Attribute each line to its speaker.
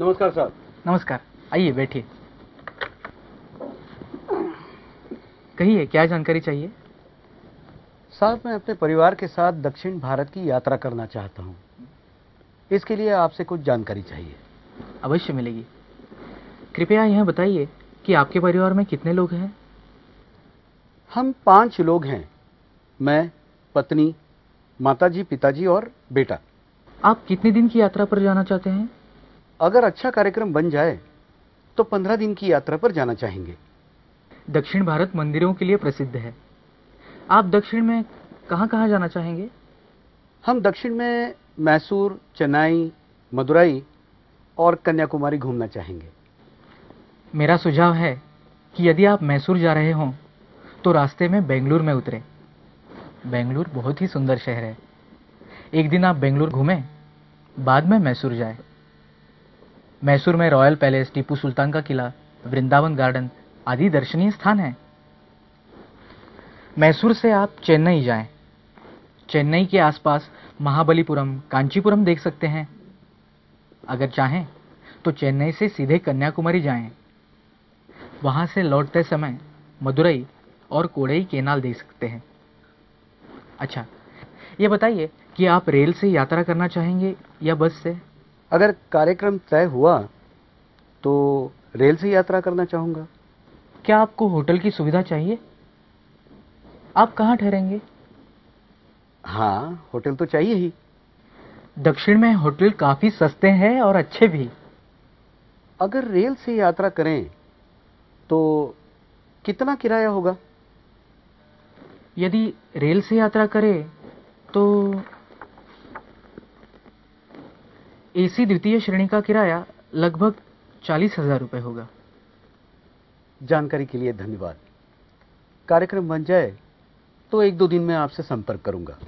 Speaker 1: नमस्कार साहब
Speaker 2: नमस्कार आइए बैठिए। कहिए क्या जानकारी चाहिए?
Speaker 1: साहब मैं अपने परिवार के साथ दक्षिण भारत की यात्रा करना चाहता हूँ। इसके लिए आपसे कुछ जानकारी चाहिए।
Speaker 2: अवश्य मिलेगी। कृपया यह बताइए कि आपके परिवार में कितने लोग हैं?
Speaker 1: हम पाँच लोग हैं। मैं पत्नी माताजी पिताजी और बेटा।
Speaker 2: आप कितने दिन की यात्रा पर जाना चाहते हैं?
Speaker 1: अगर अच्छा कार्यक्रम बन जाए तो पंद्रह दिन की यात्रा पर जाना चाहेंगे।
Speaker 2: दक्षिण भारत मंदिरों के लिए प्रसिद्ध है। आप दक्षिण में कहाँ कहाँ जाना चाहेंगे?
Speaker 1: हम दक्षिण में मैसूर चेन्नई मदुरई और कन्याकुमारी घूमना चाहेंगे।
Speaker 2: मेरा सुझाव है कि यदि आप मैसूर जा रहे हों तो रास्ते में बेंगलुरु में उतरे। बेंगलुरु बहुत ही सुंदर शहर है। एक दिन आप बेंगलुरु घूमें बाद में मैसूर जाए। मैसूर में रॉयल पैलेस, टीपू सुल्तान का किला, वृंदावन गार्डन आदि दर्शनीय स्थान हैं। मैसूर से आप चेन्नई जाएँ। चेन्नई के आसपास महाबलीपुरम, कांचीपुरम देख सकते हैं। अगर चाहें तो चेन्नई से सीधे कन्याकुमारी जाएँ। वहाँ से लौटते समय मदुरई और कोड़ई केनाल देख सकते हैं। अच्छा ये बताइए कि आप रेल से यात्रा करना चाहेंगे या बस से?
Speaker 1: अगर कार्यक्रम तय हुआ तो रेल से यात्रा करना चाहूँगा।
Speaker 2: क्या आपको होटल की सुविधा चाहिए? आप कहाँ ठहरेंगे?
Speaker 1: हाँ होटल तो चाहिए ही।
Speaker 2: दक्षिण में होटल काफ़ी सस्ते हैं और अच्छे भी।
Speaker 1: अगर रेल से यात्रा करें तो कितना किराया होगा?
Speaker 2: यदि रेल से यात्रा करें तो एसी द्वितीय श्रेणी का किराया लगभग चालीस हज़ार रुपए होगा।
Speaker 1: जानकारी के लिए धन्यवाद। कार्यक्रम बन जाए तो एक दो दिन में आपसे संपर्क करूँगा।